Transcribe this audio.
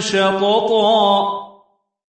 شططا